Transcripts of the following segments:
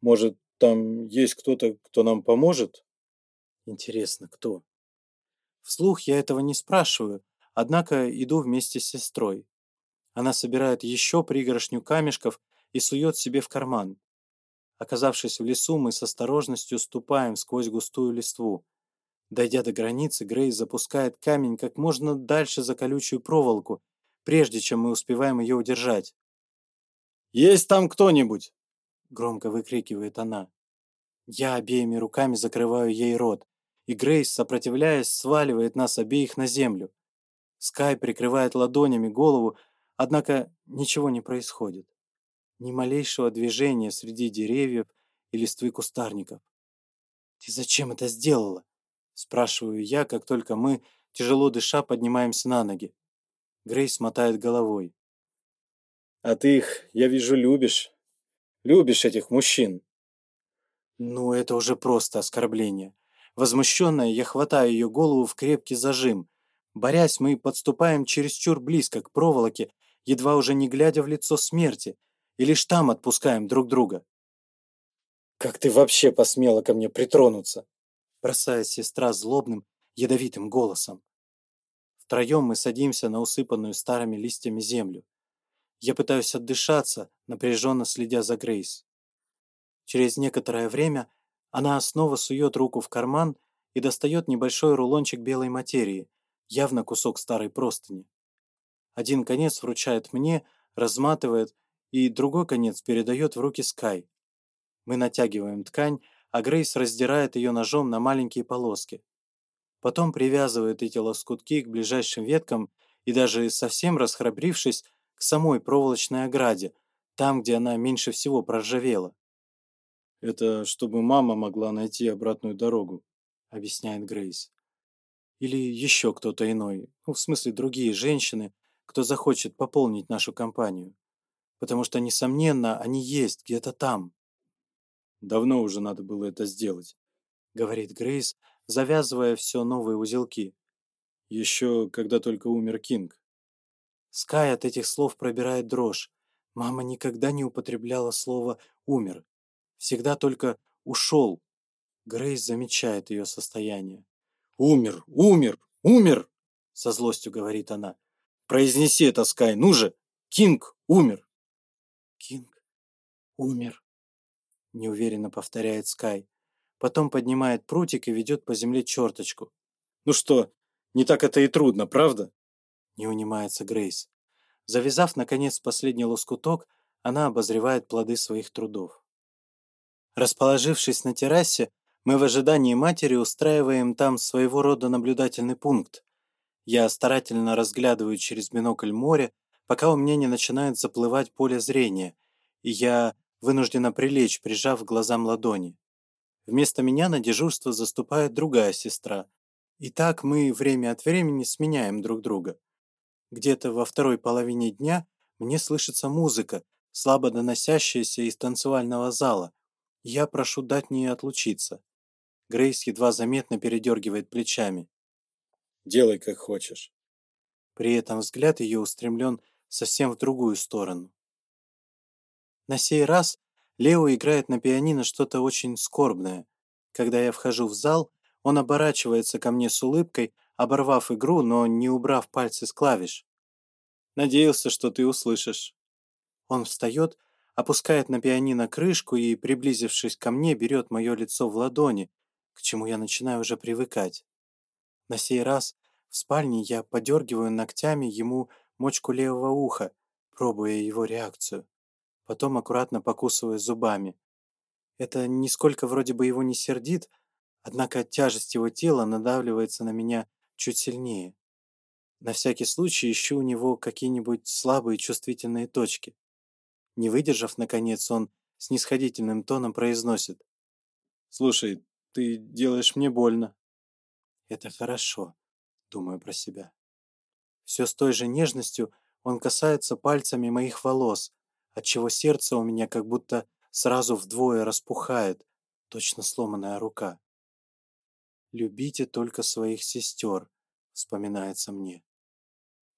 Может, там есть кто-то, кто нам поможет? Интересно, кто? Вслух я этого не спрашиваю, однако иду вместе с сестрой. Она собирает еще пригоршню камешков и сует себе в карман. Оказавшись в лесу, мы с осторожностью ступаем сквозь густую листву. Дойдя до границы, Грей запускает камень как можно дальше за колючую проволоку, прежде чем мы успеваем ее удержать. «Есть там кто-нибудь?» громко выкрикивает она. Я обеими руками закрываю ей рот, и Грейс, сопротивляясь, сваливает нас обеих на землю. Скай прикрывает ладонями голову, однако ничего не происходит. Ни малейшего движения среди деревьев и листвы кустарников. «Ты зачем это сделала?» – спрашиваю я, как только мы, тяжело дыша, поднимаемся на ноги. Грейс мотает головой. «А ты их, я вижу, любишь. Любишь этих мужчин?» «Ну, это уже просто оскорбление. Возмущенная, я хватаю ее голову в крепкий зажим. Борясь, мы подступаем чересчур близко к проволоке, едва уже не глядя в лицо смерти, и лишь там отпускаем друг друга». «Как ты вообще посмела ко мне притронуться?» бросает сестра злобным, ядовитым голосом. Втроем мы садимся на усыпанную старыми листьями землю. Я пытаюсь отдышаться, напряженно следя за Грейс. Через некоторое время она снова сует руку в карман и достает небольшой рулончик белой материи, явно кусок старой простыни. Один конец вручает мне, разматывает, и другой конец передает в руки Скай. Мы натягиваем ткань, а Грейс раздирает ее ножом на маленькие полоски. Потом привязывает эти лоскутки к ближайшим веткам и даже совсем расхрабрившись, к самой проволочной ограде, там, где она меньше всего проржавела. «Это чтобы мама могла найти обратную дорогу», — объясняет Грейс. «Или еще кто-то иной, ну, в смысле другие женщины, кто захочет пополнить нашу компанию. Потому что, несомненно, они есть где-то там». «Давно уже надо было это сделать», — говорит Грейс, завязывая все новые узелки. «Еще когда только умер Кинг». Скай от этих слов пробирает дрожь. Мама никогда не употребляла слово «умер». Всегда только «ушел». Грейс замечает ее состояние. «Умер! Умер! Умер!» Со злостью говорит она. «Произнеси это, Скай, ну же! Кинг умер!» «Кинг умер!» Неуверенно повторяет Скай. Потом поднимает прутик и ведет по земле черточку. «Ну что, не так это и трудно, правда?» не унимается Грейс. Завязав, наконец, последний лоскуток, она обозревает плоды своих трудов. Расположившись на террасе, мы в ожидании матери устраиваем там своего рода наблюдательный пункт. Я старательно разглядываю через бинокль море, пока у меня не начинает заплывать поле зрения, и я вынуждена прилечь, прижав к глазам ладони. Вместо меня на дежурство заступает другая сестра. И так мы время от времени сменяем друг друга. Где-то во второй половине дня мне слышится музыка, слабо доносящаяся из танцевального зала. Я прошу дать мне отлучиться. Грейс едва заметно передергивает плечами. «Делай, как хочешь». При этом взгляд ее устремлен совсем в другую сторону. На сей раз Лео играет на пианино что-то очень скорбное. Когда я вхожу в зал, он оборачивается ко мне с улыбкой, оборвав игру, но не убрав пальцы с клавиш. «Надеялся, что ты услышишь». Он встает, опускает на пианино крышку и, приблизившись ко мне, берет мое лицо в ладони, к чему я начинаю уже привыкать. На сей раз в спальне я подергиваю ногтями ему мочку левого уха, пробуя его реакцию. Потом аккуратно покусываю зубами. Это нисколько вроде бы его не сердит, однако тяжесть его тела надавливается на меня чуть сильнее. На всякий случай ищу у него какие-нибудь слабые чувствительные точки. Не выдержав, наконец, он с снисходительным тоном произносит. «Слушай, ты делаешь мне больно». «Это хорошо», — думаю про себя. Все с той же нежностью он касается пальцами моих волос, отчего сердце у меня как будто сразу вдвое распухает, точно сломанная рука любите только своих сестер», — вспоминается мне.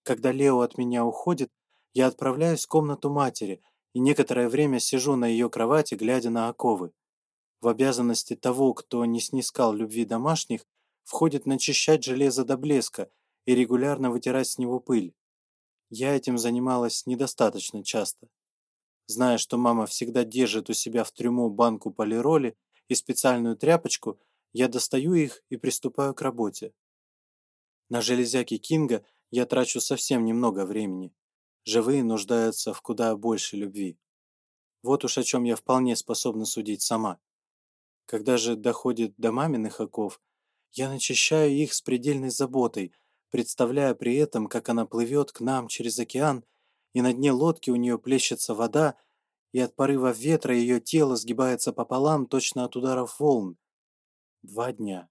Когда Лео от меня уходит, я отправляюсь в комнату матери и некоторое время сижу на ее кровати, глядя на оковы. В обязанности того, кто не снискал любви домашних, входит начищать железо до блеска и регулярно вытирать с него пыль. Я этим занималась недостаточно часто. Зная, что мама всегда держит у себя в трюму банку полироли и специальную тряпочку — я достаю их и приступаю к работе. На железяке Кинга я трачу совсем немного времени. Живые нуждаются в куда больше любви. Вот уж о чем я вполне способна судить сама. Когда же доходит до маминых оков, я начищаю их с предельной заботой, представляя при этом, как она плывет к нам через океан, и на дне лодки у нее плещется вода, и от порыва ветра ее тело сгибается пополам точно от ударов волн два дня.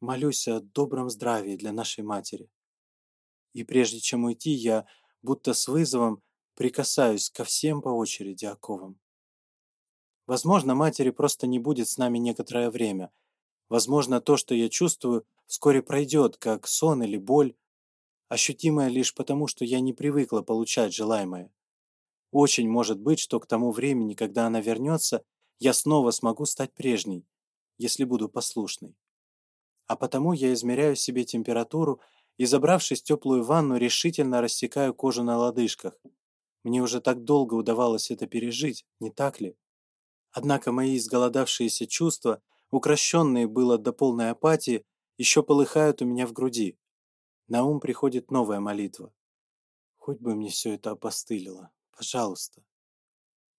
Молюсь о добром здравии для нашей матери. И прежде чем уйти, я будто с вызовом прикасаюсь ко всем по очереди оковам. Возможно, матери просто не будет с нами некоторое время. Возможно, то, что я чувствую, вскоре пройдет, как сон или боль, ощутимая лишь потому, что я не привыкла получать желаемое. Очень может быть, что к тому времени, когда она вернется, я снова смогу стать прежней если буду послушной. А потому я измеряю себе температуру и, забравшись в теплую ванну, решительно рассекаю кожу на лодыжках. Мне уже так долго удавалось это пережить, не так ли? Однако мои изголодавшиеся чувства, укращенные было до полной апатии, еще полыхают у меня в груди. На ум приходит новая молитва. Хоть бы мне все это опостылило. Пожалуйста.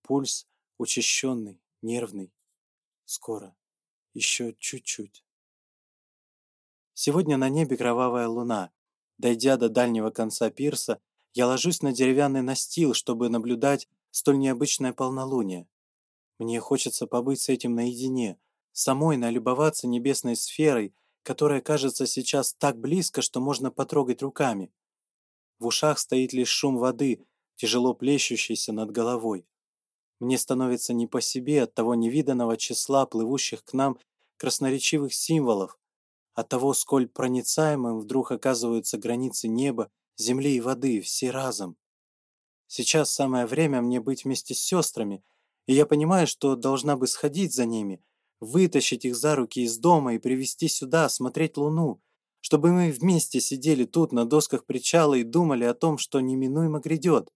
Пульс учащенный, нервный. Скоро. Еще чуть-чуть. Сегодня на небе кровавая луна. Дойдя до дальнего конца пирса, я ложусь на деревянный настил, чтобы наблюдать столь необычное полнолуние. Мне хочется побыть с этим наедине, самой налюбоваться небесной сферой, которая кажется сейчас так близко, что можно потрогать руками. В ушах стоит лишь шум воды, тяжело плещущийся над головой. Мне становится не по себе от того невиданного числа плывущих к нам красноречивых символов, от того, сколь проницаемым вдруг оказываются границы неба, земли и воды, все разом. Сейчас самое время мне быть вместе с сестрами, и я понимаю, что должна бы сходить за ними, вытащить их за руки из дома и привести сюда, смотреть луну, чтобы мы вместе сидели тут на досках причала и думали о том, что неминуемо грядет.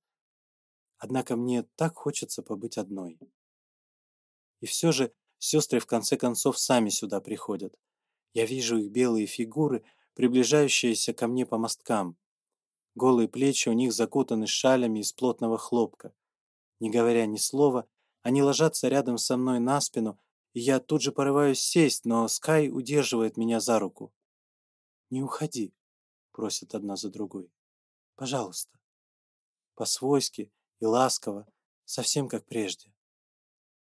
Однако мне так хочется побыть одной. И все же сестры в конце концов сами сюда приходят. Я вижу их белые фигуры, приближающиеся ко мне по мосткам. Голые плечи у них закутаны шалями из плотного хлопка. Не говоря ни слова, они ложатся рядом со мной на спину, и я тут же порываюсь сесть, но Скай удерживает меня за руку. «Не уходи», — просят одна за другой. «Пожалуйста». По-свойски, и ласково, совсем как прежде.